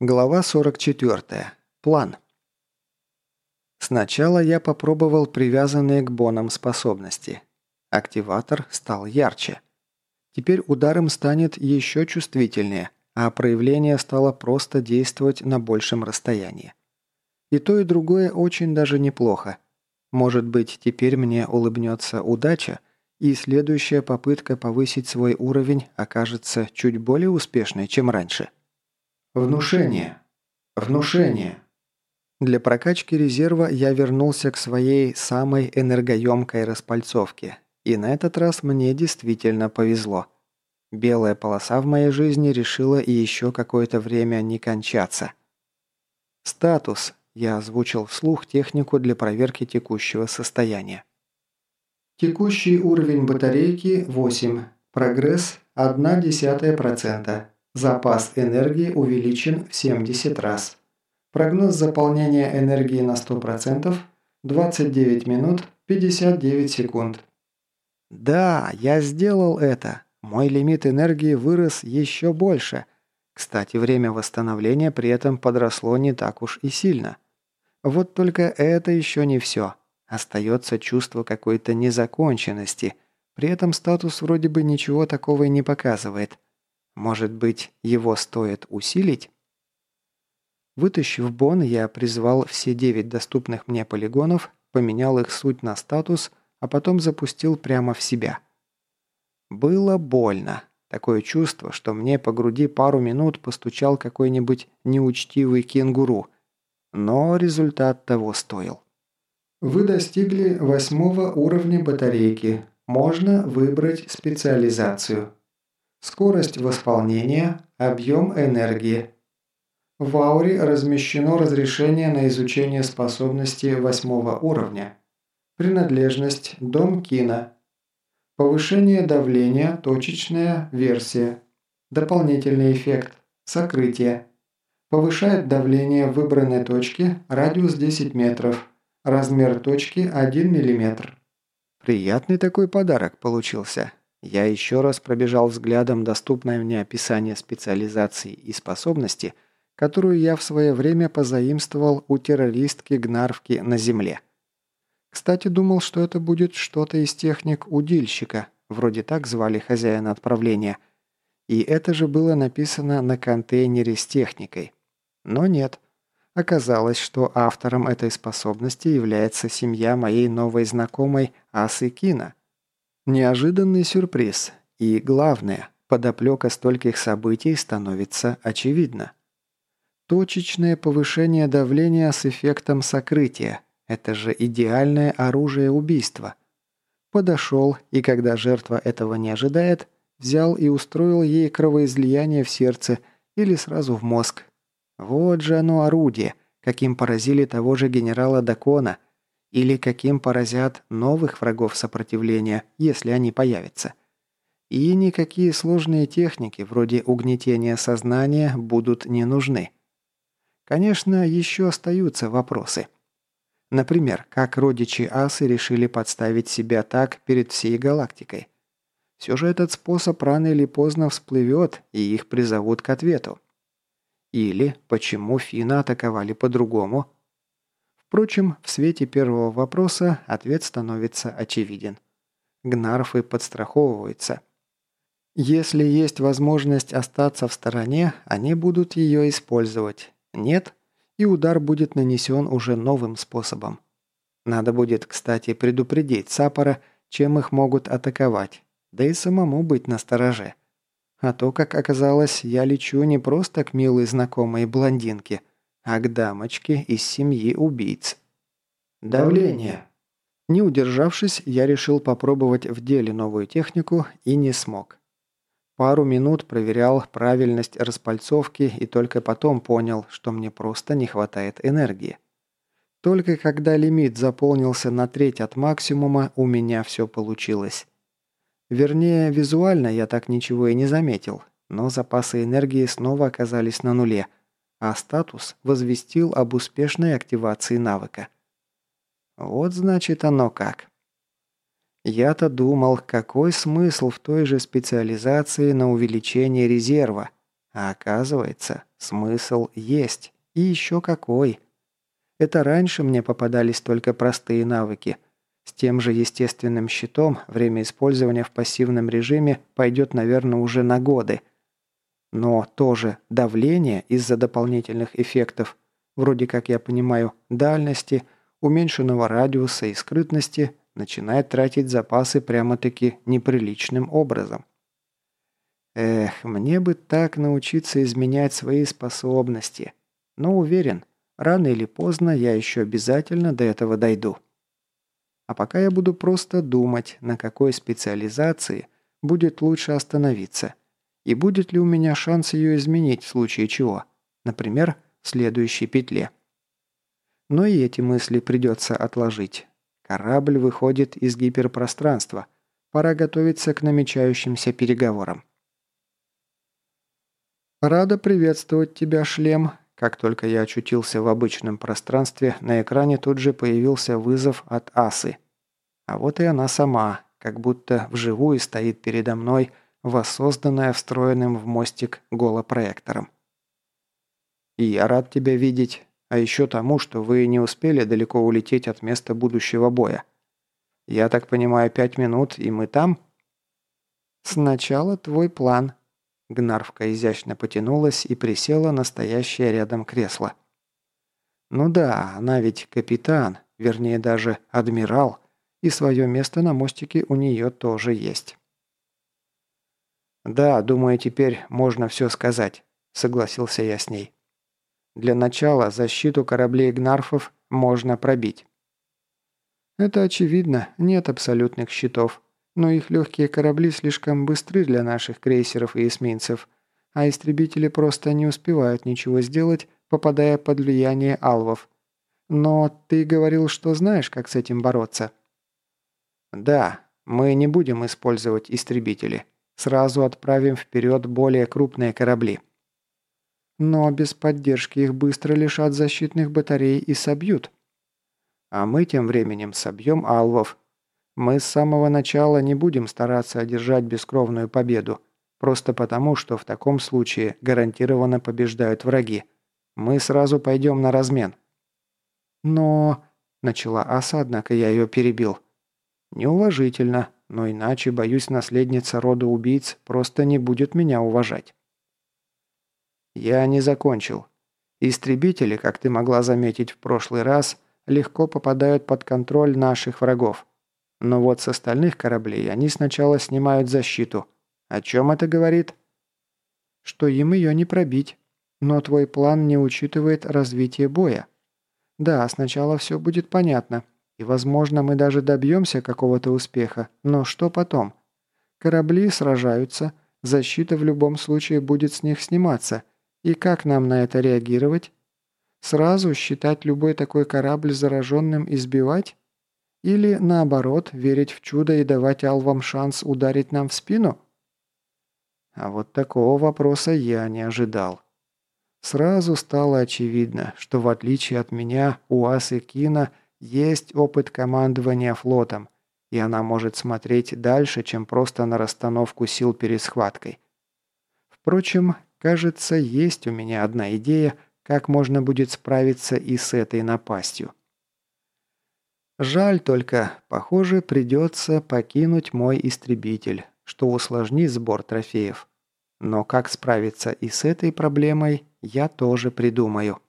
Глава 44. План. Сначала я попробовал привязанные к бонам способности. Активатор стал ярче. Теперь ударом станет еще чувствительнее, а проявление стало просто действовать на большем расстоянии. И то, и другое очень даже неплохо. Может быть, теперь мне улыбнется удача, и следующая попытка повысить свой уровень окажется чуть более успешной, чем раньше. Внушение. Внушение. Для прокачки резерва я вернулся к своей самой энергоемкой распальцовке. И на этот раз мне действительно повезло. Белая полоса в моей жизни решила и еще какое-то время не кончаться. Статус. Я озвучил вслух технику для проверки текущего состояния. Текущий уровень батарейки 8. Прогресс 0,1%. Запас энергии увеличен в 70 раз. Прогноз заполнения энергии на 100% 29 минут 59 секунд. Да, я сделал это. Мой лимит энергии вырос еще больше. Кстати, время восстановления при этом подросло не так уж и сильно. Вот только это еще не все. Остается чувство какой-то незаконченности. При этом статус вроде бы ничего такого и не показывает. Может быть, его стоит усилить? Вытащив бон, я призвал все девять доступных мне полигонов, поменял их суть на статус, а потом запустил прямо в себя. Было больно. Такое чувство, что мне по груди пару минут постучал какой-нибудь неучтивый кенгуру. Но результат того стоил. Вы достигли восьмого уровня батарейки. Можно выбрать специализацию. Скорость восполнения, объем энергии. В ауре размещено разрешение на изучение способности восьмого уровня. Принадлежность Дом Кина. Повышение давления, точечная версия. Дополнительный эффект. Сокрытие. Повышает давление в выбранной точке, радиус 10 метров. Размер точки 1 мм. Приятный такой подарок получился. Я еще раз пробежал взглядом доступное мне описание специализации и способности, которую я в свое время позаимствовал у террористки-гнарвки на земле. Кстати, думал, что это будет что-то из техник удильщика, вроде так звали хозяина отправления. И это же было написано на контейнере с техникой. Но нет. Оказалось, что автором этой способности является семья моей новой знакомой Асы Кина – Неожиданный сюрприз. И главное, подоплека стольких событий становится очевидна. Точечное повышение давления с эффектом сокрытия – это же идеальное оружие убийства. Подошел, и когда жертва этого не ожидает, взял и устроил ей кровоизлияние в сердце или сразу в мозг. Вот же оно орудие, каким поразили того же генерала Дакона, или каким поразят новых врагов сопротивления, если они появятся. И никакие сложные техники, вроде угнетения сознания, будут не нужны. Конечно, еще остаются вопросы. Например, как родичи Асы решили подставить себя так перед всей галактикой? Все же этот способ рано или поздно всплывет, и их призовут к ответу. Или почему Фина атаковали по-другому, Впрочем, в свете первого вопроса ответ становится очевиден. Гнарфы подстраховываются. Если есть возможность остаться в стороне, они будут ее использовать. Нет, и удар будет нанесен уже новым способом. Надо будет, кстати, предупредить Сапора, чем их могут атаковать, да и самому быть настороже. А то, как оказалось, я лечу не просто к милой знакомой блондинке – а к дамочке из семьи убийц. Давление. Не удержавшись, я решил попробовать в деле новую технику и не смог. Пару минут проверял правильность распальцовки и только потом понял, что мне просто не хватает энергии. Только когда лимит заполнился на треть от максимума, у меня все получилось. Вернее, визуально я так ничего и не заметил, но запасы энергии снова оказались на нуле – а статус возвестил об успешной активации навыка. Вот значит оно как. Я-то думал, какой смысл в той же специализации на увеличение резерва, А оказывается, смысл есть. И еще какой. Это раньше мне попадались только простые навыки. С тем же естественным щитом время использования в пассивном режиме пойдет, наверное, уже на годы. Но тоже давление из-за дополнительных эффектов, вроде как я понимаю, дальности, уменьшенного радиуса и скрытности, начинает тратить запасы прямо-таки неприличным образом. Эх, мне бы так научиться изменять свои способности. Но уверен, рано или поздно я еще обязательно до этого дойду. А пока я буду просто думать, на какой специализации будет лучше остановиться. И будет ли у меня шанс ее изменить в случае чего. Например, в следующей петле. Но и эти мысли придется отложить. Корабль выходит из гиперпространства. Пора готовиться к намечающимся переговорам. «Рада приветствовать тебя, шлем!» Как только я очутился в обычном пространстве, на экране тут же появился вызов от Асы. А вот и она сама, как будто вживую стоит передо мной, воссозданная встроенным в мостик голопроектором. «И я рад тебя видеть, а еще тому, что вы не успели далеко улететь от места будущего боя. Я так понимаю, пять минут, и мы там?» «Сначала твой план», Гнарвка изящно потянулась и присела на стоящее рядом кресло. «Ну да, она ведь капитан, вернее даже адмирал, и свое место на мостике у нее тоже есть». «Да, думаю, теперь можно все сказать», — согласился я с ней. «Для начала защиту кораблей Гнарфов можно пробить». «Это очевидно, нет абсолютных щитов», но их легкие корабли слишком быстры для наших крейсеров и эсминцев, а истребители просто не успевают ничего сделать, попадая под влияние алвов. Но ты говорил, что знаешь, как с этим бороться. Да, мы не будем использовать истребители. Сразу отправим вперед более крупные корабли. Но без поддержки их быстро лишат защитных батарей и собьют. А мы тем временем собьем алвов, мы с самого начала не будем стараться одержать бескровную победу, просто потому, что в таком случае гарантированно побеждают враги. Мы сразу пойдем на размен». «Но...» – начала Аса, однако я ее перебил. «Неуважительно, но иначе, боюсь, наследница рода убийц просто не будет меня уважать». «Я не закончил. Истребители, как ты могла заметить в прошлый раз, легко попадают под контроль наших врагов. Но вот с остальных кораблей они сначала снимают защиту. О чем это говорит? Что им ее не пробить. Но твой план не учитывает развитие боя. Да, сначала все будет понятно. И, возможно, мы даже добьемся какого-то успеха. Но что потом? Корабли сражаются, защита в любом случае будет с них сниматься. И как нам на это реагировать? Сразу считать любой такой корабль зараженным и сбивать? Или, наоборот, верить в чудо и давать алвам шанс ударить нам в спину? А вот такого вопроса я не ожидал. Сразу стало очевидно, что в отличие от меня у Асы Кина есть опыт командования флотом, и она может смотреть дальше, чем просто на расстановку сил перед схваткой. Впрочем, кажется, есть у меня одна идея, как можно будет справиться и с этой напастью. Жаль только, похоже, придется покинуть мой истребитель, что усложнит сбор трофеев. Но как справиться и с этой проблемой, я тоже придумаю.